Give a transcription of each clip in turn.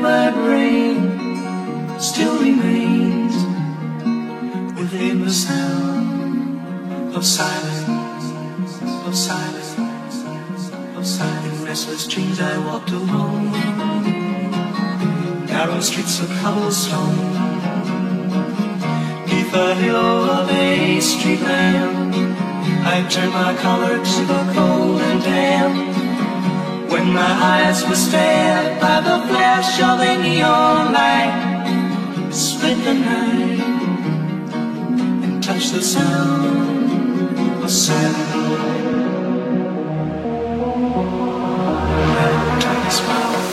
my brain still remains within the sound of silence, of silence, of silence. In restless dreams I walked alone, narrow streets of cobblestone, neath the hill of a street lamp. I turned my collar to the cold and damp. When my eyes were stared by the flash of a neon light, split the night and touched the sound of. Darkness, my old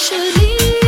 是你。